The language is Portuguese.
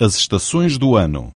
as estações do ano.